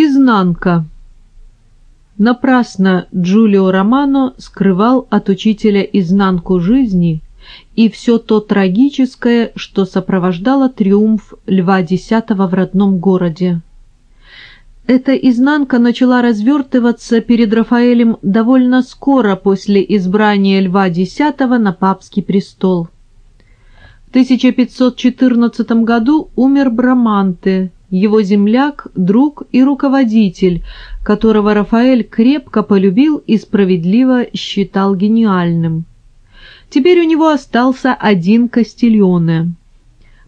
Изнанка. Напрасно Джулио Романо скрывал от учителя изнанку жизни и все то трагическое, что сопровождало триумф Льва X в родном городе. Эта изнанка начала развертываться перед Рафаэлем довольно скоро после избрания Льва X на папский престол. В 1514 году умер Браманте, его земляк, друг и руководитель, которого Рафаэль крепко полюбил и справедливо считал гениальным. Теперь у него остался один Кастильоне.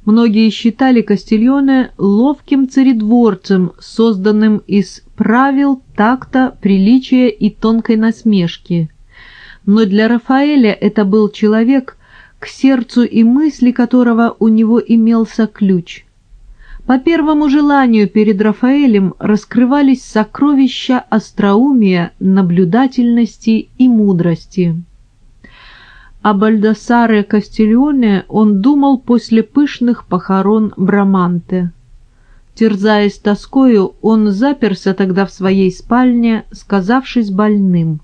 Многие считали Кастильоне ловким царедворцем, созданным из правил, такта, приличия и тонкой насмешки. Но для Рафаэля это был человек, к сердцу и мысли которого у него имелся ключ. По первому желанию перед Рафаэлем раскрывались сокровища остроумия, наблюдательности и мудрости. О Бальдасаре Кастильоне он думал после пышных похорон Браманте. Терзаясь тоскою, он заперся тогда в своей спальне, сказавшись больным.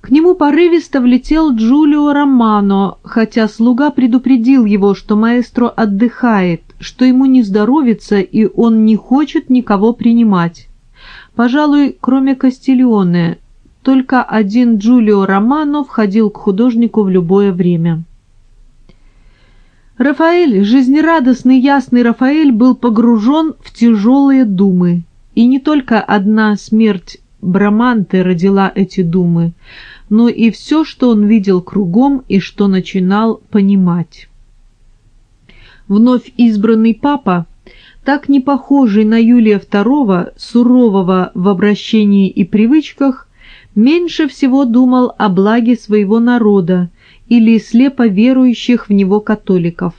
К нему порывисто влетел Джулио Романо, хотя слуга предупредил его, что маэстро отдыхает, что ему не здоровится и он не хочет никого принимать. Пожалуй, кроме Кастильоне, только один Джулио Романо входил к художнику в любое время. Рафаэль, жизнерадостный ясный Рафаэль, был погружен в тяжелые думы. И не только одна смерть Браманты родила эти думы, но и все, что он видел кругом и что начинал понимать. Вновь избранный папа, так не похожий на Юлия II, сурового в обращении и привычках, меньше всего думал о благе своего народа или слепо верующих в него католиков.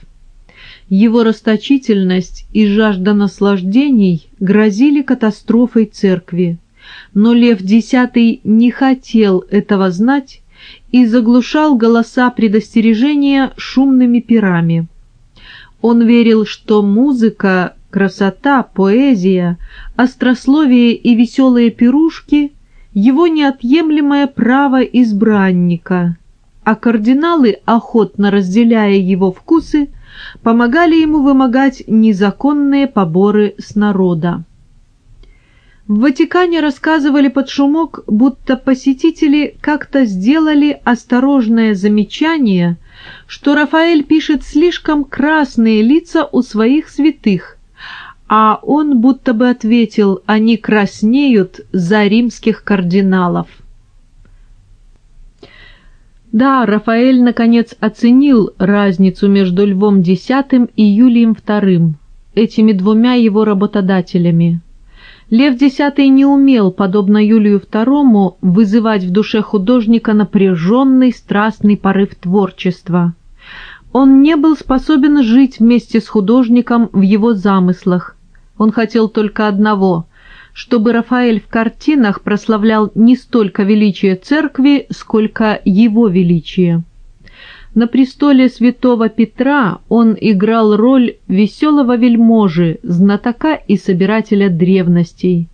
Его расточительность и жажда наслаждений грозили катастрофой церкви, но Лев X не хотел этого знать и заглушал голоса предостережения шумными пирами. Он верил, что музыка, красота, поэзия, острословие и веселые пирушки его неотъемлемое право избранника, а кардиналы, охотно разделяя его вкусы, помогали ему вымогать незаконные поборы с народа. В Ватикане рассказывали под шумок, будто посетители как-то сделали осторожное замечание, что Рафаэль пишет слишком красные лица у своих святых, а он будто бы ответил, они краснеют за римских кардиналов. Да, Рафаэль наконец оценил разницу между Львом X и Юлием II, этими двумя его работодателями. Лев X не умел, подобно Юлию II, вызывать в душе художника напряженный страстный порыв творчества. Он не был способен жить вместе с художником в его замыслах. Он хотел только одного — чтобы Рафаэль в картинах прославлял не столько величие церкви, сколько его величие. На престоле святого Петра он играл роль веселого вельможи, знатока и собирателя древностей.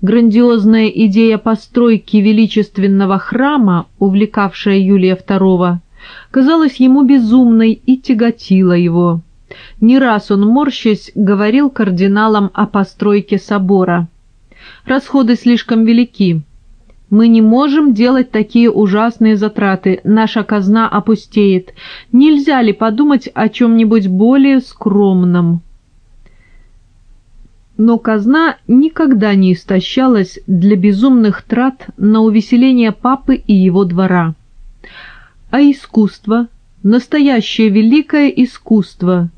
Грандиозная идея постройки величественного храма, увлекавшая Юлия II, казалась ему безумной и тяготила его. Не раз он, морщась, говорил кардиналам о постройке собора. «Расходы слишком велики. Мы не можем делать такие ужасные затраты, наша казна опустеет. Нельзя ли подумать о чем-нибудь более скромном?» Но казна никогда не истощалась для безумных трат на увеселение папы и его двора а искусство, настоящее великое искусство.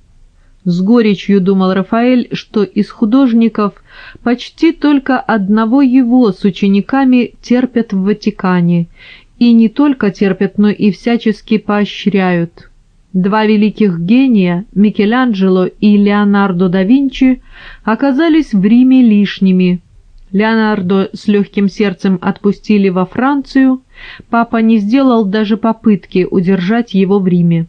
С горечью думал Рафаэль, что из художников почти только одного его с учениками терпят в Ватикане, и не только терпят, но и всячески поощряют. Два великих гения, Микеланджело и Леонардо да Винчи, оказались в Риме лишними. Леонардо с легким сердцем отпустили во Францию, Папа не сделал даже попытки удержать его в Риме.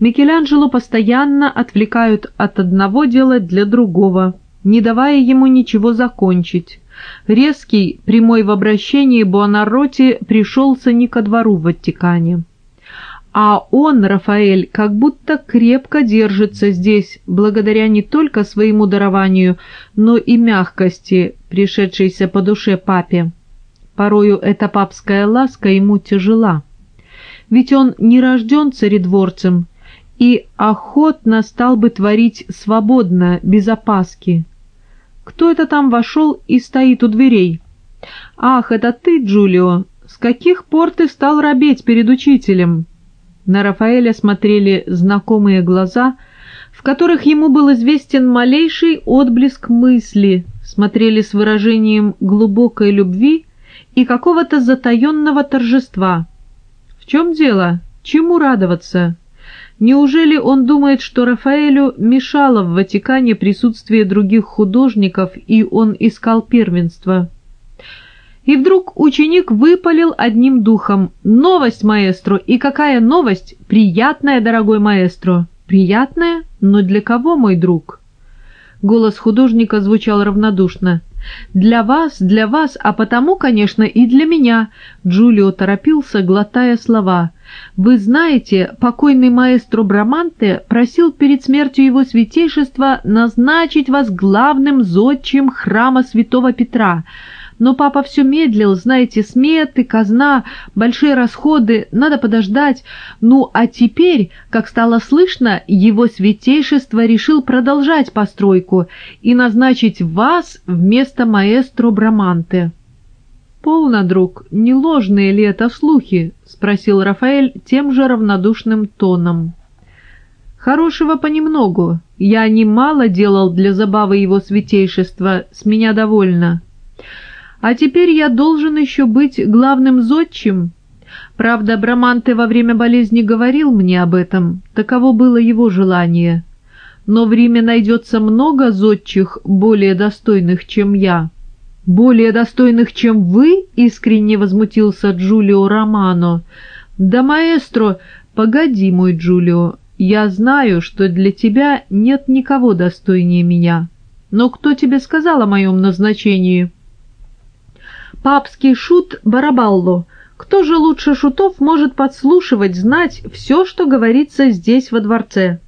Микеланджело постоянно отвлекают от одного дела для другого. не давая ему ничего закончить. Резкий, прямой в обращении Буонаротти пришелся не ко двору в Ватикане. А он, Рафаэль, как будто крепко держится здесь, благодаря не только своему дарованию, но и мягкости, пришедшейся по душе папе. Порою эта папская ласка ему тяжела. Ведь он не рожден царедворцем и охотно стал бы творить свободно, без опаски. Кто это там вошел и стоит у дверей? «Ах, это ты, Джулио! С каких пор ты стал робеть перед учителем?» На Рафаэля смотрели знакомые глаза, в которых ему был известен малейший отблеск мысли, смотрели с выражением глубокой любви и какого-то затаенного торжества. В чем дело? Чему радоваться? Неужели он думает, что Рафаэлю мешало в Ватикане присутствие других художников, и он искал первенства? И вдруг ученик выпалил одним духом «Новость, маэстро! И какая новость? Приятная, дорогой маэстро! Приятная? Но для кого, мой друг?» Голос художника звучал равнодушно. «Для вас, для вас, а потому, конечно, и для меня!» Джулио торопился, глотая слова. «Вы знаете, покойный маэстро Браманте просил перед смертью его святейшества назначить вас главным зодчим храма святого Петра». Но папа все медлил, знаете, сметы, казна, большие расходы, надо подождать. Ну, а теперь, как стало слышно, его святейшество решил продолжать постройку и назначить вас вместо маэстро Браманте. «Полно, друг, не ложные ли это слухи?» — спросил Рафаэль тем же равнодушным тоном. «Хорошего понемногу. Я немало делал для забавы его святейшества, с меня довольно». А теперь я должен еще быть главным зодчим. Правда, Браманте во время болезни говорил мне об этом, таково было его желание. Но в Риме найдется много зодчих, более достойных, чем я. «Более достойных, чем вы?» — искренне возмутился Джулио Романо. «Да, маэстро, погоди, мой Джулио, я знаю, что для тебя нет никого достойнее меня. Но кто тебе сказал о моем назначении?» Папский шут Барабалло. Кто же лучше шутов может подслушивать, знать все, что говорится здесь во дворце?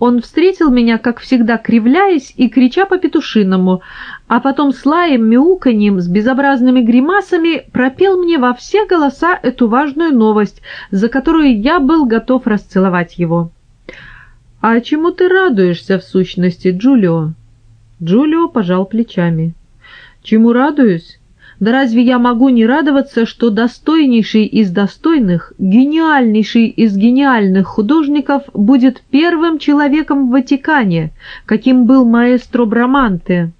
Он встретил меня, как всегда, кривляясь и крича по-петушиному, а потом с лаем, мяуканьем, с безобразными гримасами пропел мне во все голоса эту важную новость, за которую я был готов расцеловать его. «А чему ты радуешься, в сущности, Джулио?» Джулио пожал плечами. «Чему радуюсь? Да разве я могу не радоваться, что достойнейший из достойных, гениальнейший из гениальных художников будет первым человеком в Ватикане, каким был маэстро Браманте?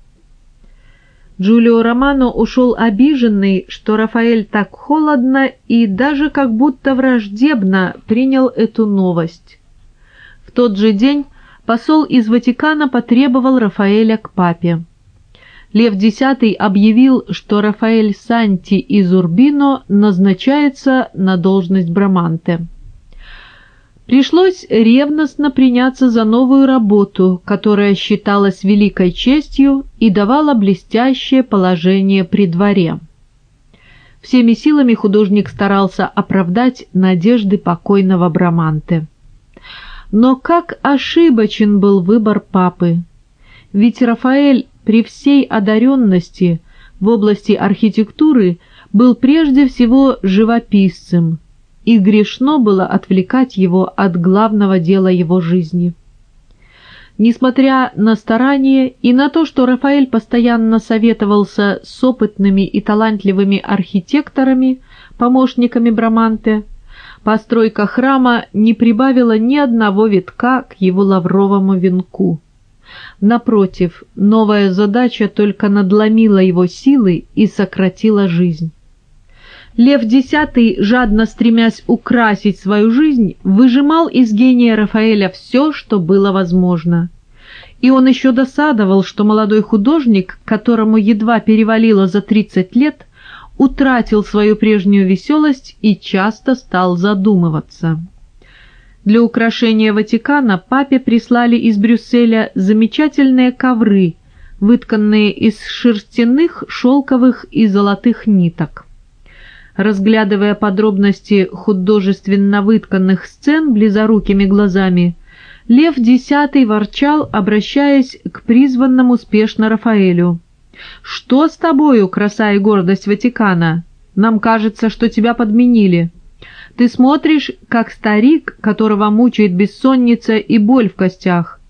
Джулио Романо ушел обиженный, что Рафаэль так холодно и даже как будто враждебно принял эту новость. В тот же день посол из Ватикана потребовал Рафаэля к папе. Лев X объявил, что Рафаэль Санти из Урбино назначается на должность Браманте. Пришлось ревностно приняться за новую работу, которая считалась великой честью и давала блестящее положение при дворе. Всеми силами художник старался оправдать надежды покойного Браманте. Но как ошибочен был выбор папы! Ведь Рафаэль при всей одаренности в области архитектуры был прежде всего живописцем, и грешно было отвлекать его от главного дела его жизни. Несмотря на старания и на то, что Рафаэль постоянно советовался с опытными и талантливыми архитекторами, помощниками Браманте, постройка храма не прибавила ни одного витка к его лавровому венку. Напротив, новая задача только надломила его силы и сократила жизнь. Лев X, жадно стремясь украсить свою жизнь, выжимал из гения Рафаэля все, что было возможно. И он еще досадовал, что молодой художник, которому едва перевалило за 30 лет, утратил свою прежнюю веселость и часто стал задумываться. Для украшения Ватикана папе прислали из Брюсселя замечательные ковры, вытканные из шерстяных, шелковых и золотых ниток. Разглядывая подробности художественно вытканных сцен близорукими глазами, Лев X ворчал, обращаясь к призванному спешно Рафаэлю. «Что с тобою, краса и гордость Ватикана? Нам кажется, что тебя подменили. Ты смотришь, как старик, которого мучает бессонница и боль в костях,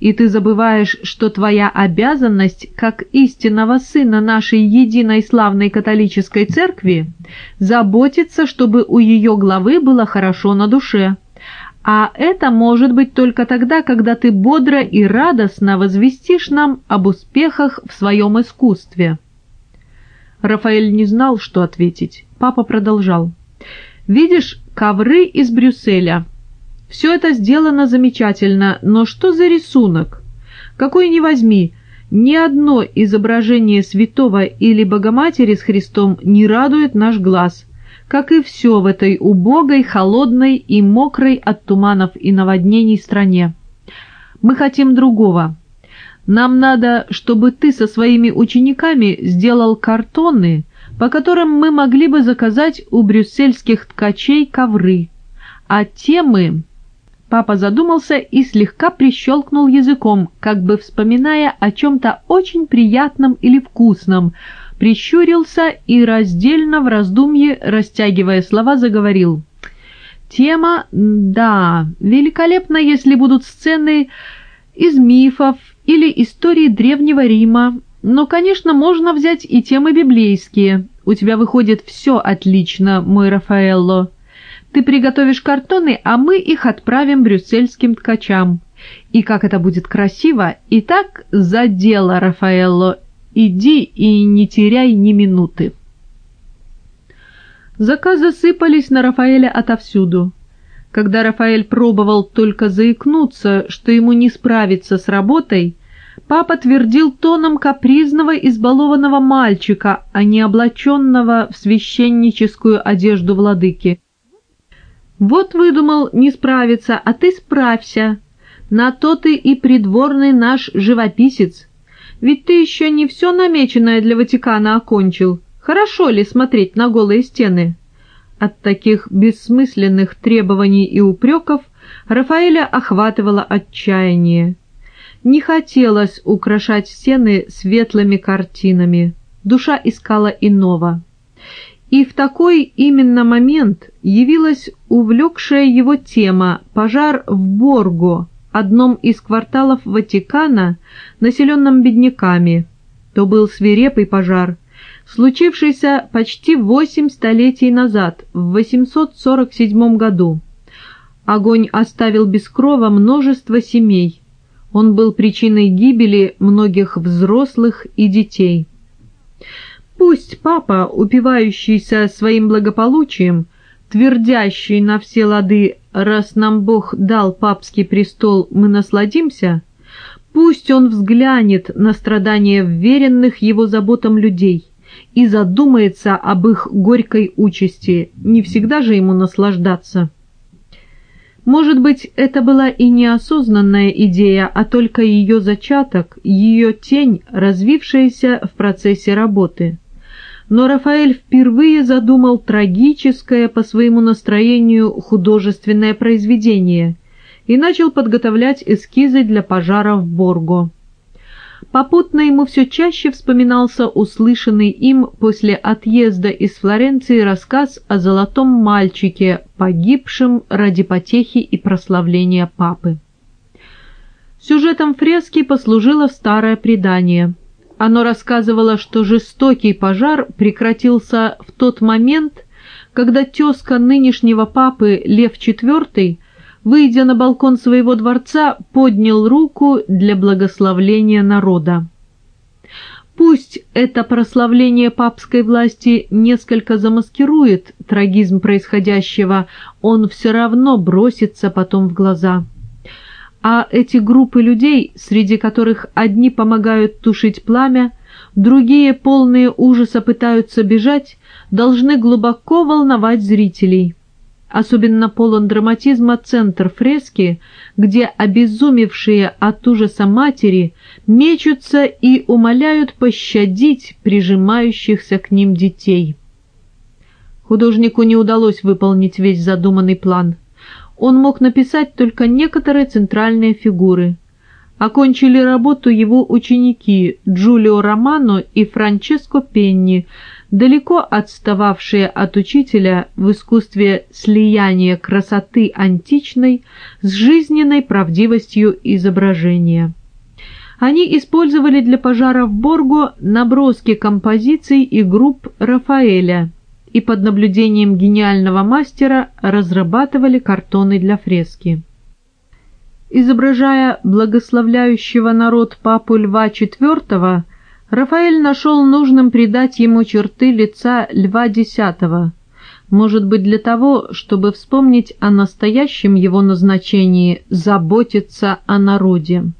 и ты забываешь, что твоя обязанность, как истинного сына нашей единой славной католической церкви, заботиться, чтобы у ее главы было хорошо на душе. А это может быть только тогда, когда ты бодро и радостно возвестишь нам об успехах в своем искусстве». Рафаэль не знал, что ответить. Папа продолжал. «Видишь, ковры из Брюсселя. Все это сделано замечательно, но что за рисунок? Какой ни возьми, ни одно изображение святого или Богоматери с Христом не радует наш глаз, как и все в этой убогой, холодной и мокрой от туманов и наводнений стране. Мы хотим другого. Нам надо, чтобы ты со своими учениками сделал картоны, по которым мы могли бы заказать у брюссельских ткачей ковры. А темы... Папа задумался и слегка прищелкнул языком, как бы вспоминая о чем-то очень приятном или вкусном, прищурился и раздельно в раздумье, растягивая слова, заговорил. «Тема, да, великолепно, если будут сцены из мифов или истории Древнего Рима, но, конечно, можно взять и темы библейские. У тебя выходит все отлично, мой Рафаэлло. Ты приготовишь картоны, а мы их отправим брюссельским ткачам. И как это будет красиво! Итак, за дело, Рафаэлло, Иди и не теряй ни минуты. Заказы сыпались на Рафаэля отовсюду. Когда Рафаэль пробовал только заикнуться, что ему не справиться с работой, папа твердил тоном капризного избалованного мальчика, а не облаченного в священническую одежду владыки. «Вот выдумал не справиться, а ты справься. На то ты и придворный наш живописец. Ведь ты еще не все намеченное для Ватикана окончил. Хорошо ли смотреть на голые стены?» От таких бессмысленных требований и упреков Рафаэля охватывало отчаяние. Не хотелось украшать стены светлыми картинами. Душа искала иного. И в такой именно момент явилась увлекшая его тема «Пожар в Борго», одном из кварталов Ватикана, населенном бедняками. То был свирепый пожар, случившийся почти восемь столетий назад, в 847 году. Огонь оставил без крова множество семей. Он был причиной гибели многих взрослых и детей. Пусть папа, упивающийся своим благополучием, твердящий на все лады раз нам Бог дал папский престол, мы насладимся, пусть он взглянет на страдания вверенных его заботам людей и задумается об их горькой участи, не всегда же ему наслаждаться. Может быть, это была и неосознанная идея, а только ее зачаток, ее тень, развившаяся в процессе работы но Рафаэль впервые задумал трагическое по своему настроению художественное произведение и начал подготовлять эскизы для пожара в Борго. Попутно ему все чаще вспоминался услышанный им после отъезда из Флоренции рассказ о золотом мальчике, погибшем ради потехи и прославления папы. Сюжетом фрески послужило старое предание – оно рассказывало, что жестокий пожар прекратился в тот момент, когда тезка нынешнего папы Лев IV, выйдя на балкон своего дворца, поднял руку для благословления народа. Пусть это прославление папской власти несколько замаскирует трагизм происходящего, он все равно бросится потом в глаза а эти группы людей, среди которых одни помогают тушить пламя, другие, полные ужаса, пытаются бежать, должны глубоко волновать зрителей. Особенно полон драматизма центр фрески, где обезумевшие от ужаса матери мечутся и умоляют пощадить прижимающихся к ним детей. Художнику не удалось выполнить весь задуманный план. Он мог написать только некоторые центральные фигуры. Окончили работу его ученики Джулио Романо и Франческо Пенни – далеко отстававшие от учителя в искусстве слияния красоты античной с жизненной правдивостью изображения. Они использовали для пожара в Борго наброски композиций и групп Рафаэля и под наблюдением гениального мастера разрабатывали картоны для фрески. Изображая благословляющего народ папу Льва IV, Рафаэль нашел нужным придать ему черты лица Льва X, может быть для того, чтобы вспомнить о настоящем его назначении – заботиться о народе.